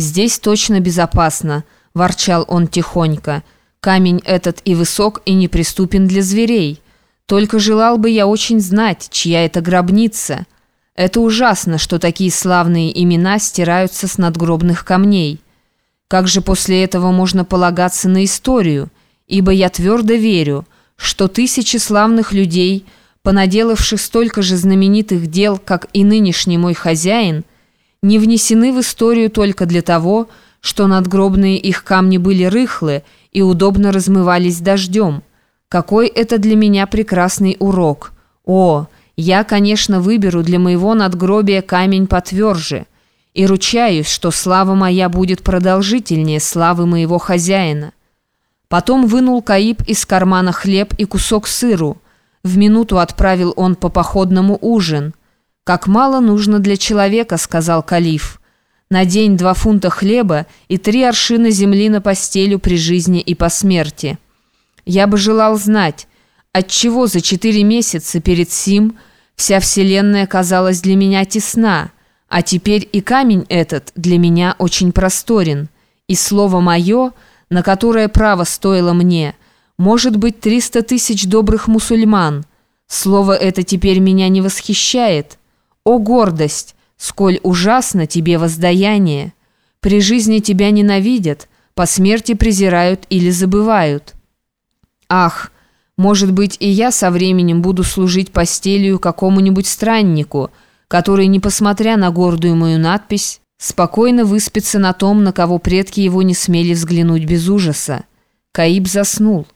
«Здесь точно безопасно», — ворчал он тихонько. «Камень этот и высок, и неприступен для зверей. Только желал бы я очень знать, чья это гробница. Это ужасно, что такие славные имена стираются с надгробных камней. Как же после этого можно полагаться на историю? Ибо я твердо верю, что тысячи славных людей, понаделавших столько же знаменитых дел, как и нынешний мой хозяин, не внесены в историю только для того, что надгробные их камни были рыхлы и удобно размывались дождем. Какой это для меня прекрасный урок! О, я, конечно, выберу для моего надгробия камень потверже и ручаюсь, что слава моя будет продолжительнее славы моего хозяина. Потом вынул Каиб из кармана хлеб и кусок сыру. В минуту отправил он по походному ужин – «Как мало нужно для человека», — сказал калиф. «На день два фунта хлеба и три аршина земли на постелю при жизни и по смерти. Я бы желал знать, отчего за четыре месяца перед сим вся вселенная казалась для меня тесна, а теперь и камень этот для меня очень просторен, и слово мое, на которое право стоило мне, может быть триста тысяч добрых мусульман. Слово это теперь меня не восхищает». «О гордость! Сколь ужасно тебе воздаяние! При жизни тебя ненавидят, по смерти презирают или забывают. Ах, может быть, и я со временем буду служить постелью какому-нибудь страннику, который, не посмотря на гордую мою надпись, спокойно выспится на том, на кого предки его не смели взглянуть без ужаса. Каиб заснул.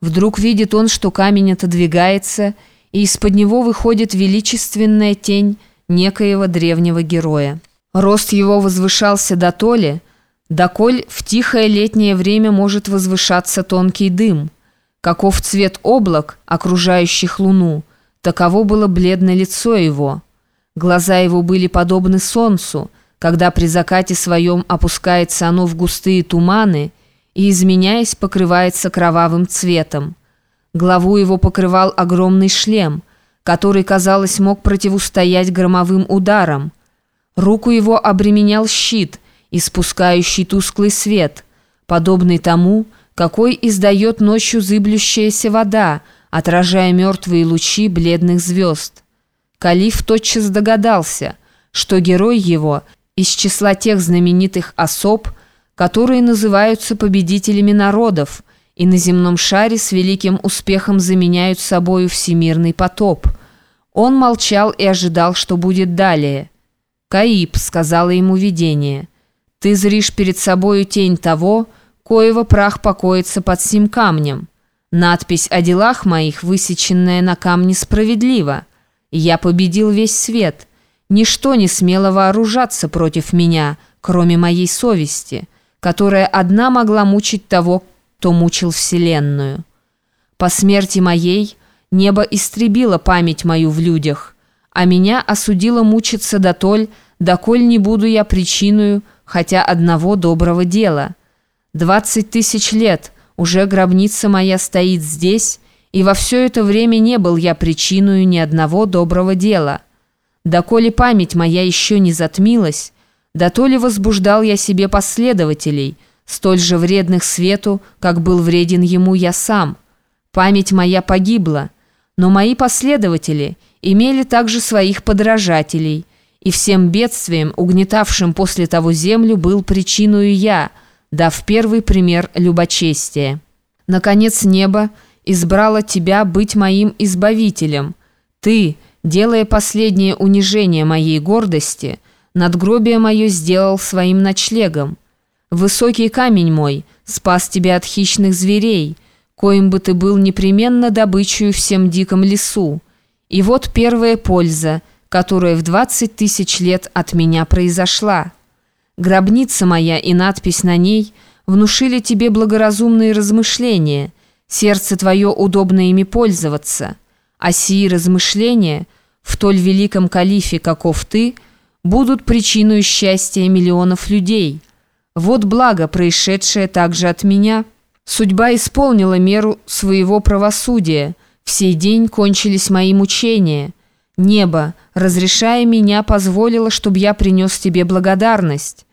Вдруг видит он, что камень отодвигается, и из-под него выходит величественная тень некоего древнего героя. Рост его возвышался до толи, доколь в тихое летнее время может возвышаться тонкий дым. Каков цвет облак, окружающих луну, таково было бледное лицо его. Глаза его были подобны солнцу, когда при закате своем опускается оно в густые туманы и, изменяясь, покрывается кровавым цветом. Главу его покрывал огромный шлем, который, казалось, мог противостоять громовым ударам. Руку его обременял щит, испускающий тусклый свет, подобный тому, какой издает ночью зыблющаяся вода, отражая мертвые лучи бледных звезд. Калиф тотчас догадался, что герой его из числа тех знаменитых особ, которые называются победителями народов, и на земном шаре с великим успехом заменяют собою всемирный потоп. Он молчал и ожидал, что будет далее. «Каиб», — сказала ему видение, — «ты зришь перед собою тень того, коего прах покоится под сим камнем. Надпись о делах моих, высеченная на камне, справедлива. Я победил весь свет. Ничто не смело вооружаться против меня, кроме моей совести, которая одна могла мучить того, кто мучил Вселенную. По смерти моей небо истребило память мою в людях, а меня осудило мучиться дотоль, доколь не буду я причиною хотя одного доброго дела. Двадцать тысяч лет уже гробница моя стоит здесь, и во все это время не был я причиною ни одного доброго дела. Доколе память моя еще не затмилась, да возбуждал я себе последователей – столь же вредных свету, как был вреден ему я сам. Память моя погибла, но мои последователи имели также своих подражателей, и всем бедствием, угнетавшим после того землю, был причиною я, дав первый пример любочестия. Наконец небо избрало тебя быть моим избавителем. Ты, делая последнее унижение моей гордости, надгробие мое сделал своим ночлегом. Высокий камень мой спас тебя от хищных зверей, коим бы ты был непременно добычей всем диком лесу. И вот первая польза, которая в двадцать тысяч лет от меня произошла. Гробница моя и надпись на ней внушили тебе благоразумные размышления, сердце твое удобно ими пользоваться, а сии размышления в толь великом калифе, каков ты, будут причиной счастья миллионов людей». Вот благо, происшедшее также от меня. Судьба исполнила меру своего правосудия. В сей день кончились мои мучения. Небо, разрешая меня, позволило, чтобы я принес тебе благодарность.